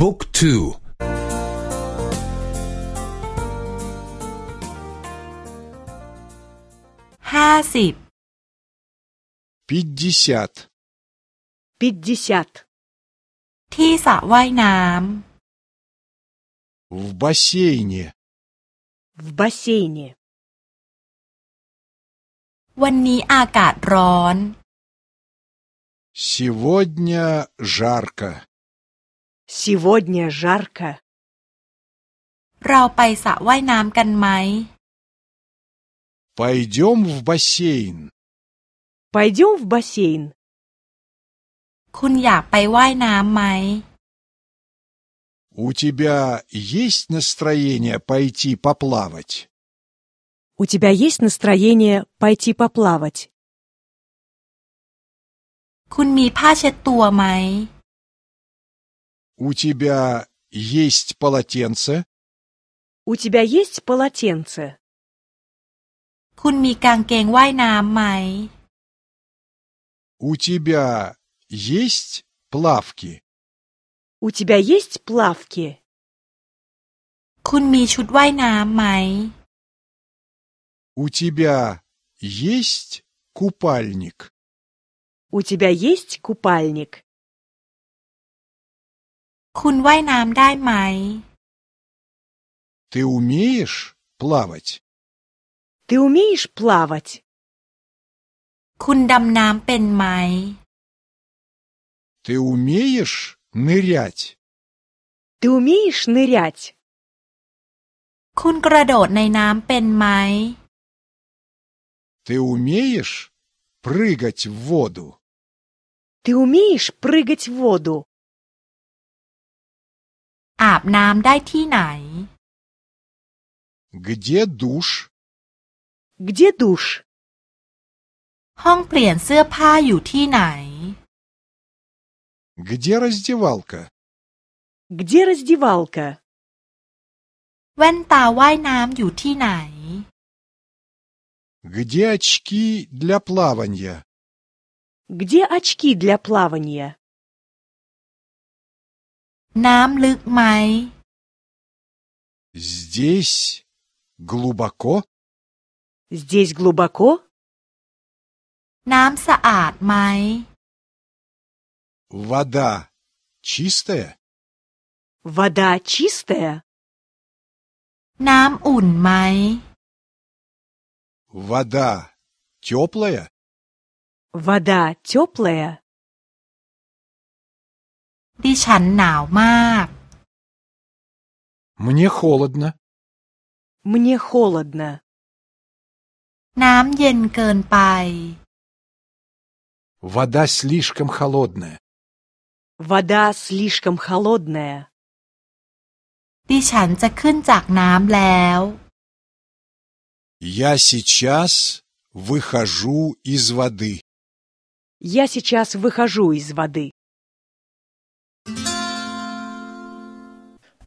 บุ๊กทูห้าสิบ пятьдесят 50 ที่สระว่ายน้ в бассейне в бассейне ำวันนี้อากาศร้อน сегодня жарко сегодня жарко เราไปสระว่ายน้ำกันไหม пойдем в бассейн пойдем в бассейн คุณอยากไปว่ายน้ำไหม у тебя есть настроение пойти поплавать у тебя есть настроение пойти поплавать คุณมีผ้าเช็ดตัวไหม у тебя есть полотенце у тебя есть полотенце คุณมีกางเกงว่ายน้ำไหม у тебя есть плавки у тебя есть плавки คุณมีชุดว่ายน้ำไหม у тебя есть купальник у тебя есть купальник คุณว่ายน้ำได้ไหม ты умеешь плавать ты умеешь плавать คุณดำน้ำเป็นไหม ты умеешь нырять ты умеешь нырять คุณกระโดดในน้ำเป็นไหม ты умеешь прыгать в воду ты умеешь прыгать в воду อาบน้ำได้ที่ไหน где душ где душ ห้องเปลี่ยนเสื้อผ้าอยู่ที่ไหน где раздевалка где раздевалка แว่นตาว่ายน้ำอยู่ที่ไหน где очки для плавания где очки для плавания Нам. Здесь глубоко? Здесь глубоко? Нам саат. Вода чистая? Вода чистая? Нам ун май. Вода теплая? Вода теплая? ดิฉันหนาวมาก мне холодно мне холодно น้ำเย็นเกินไป вода слишком холодная вода слишком холодная ดิฉันจะขึ้นจากน้ำแล้ว я сейчас выхожу из воды я сейчас выхожу из воды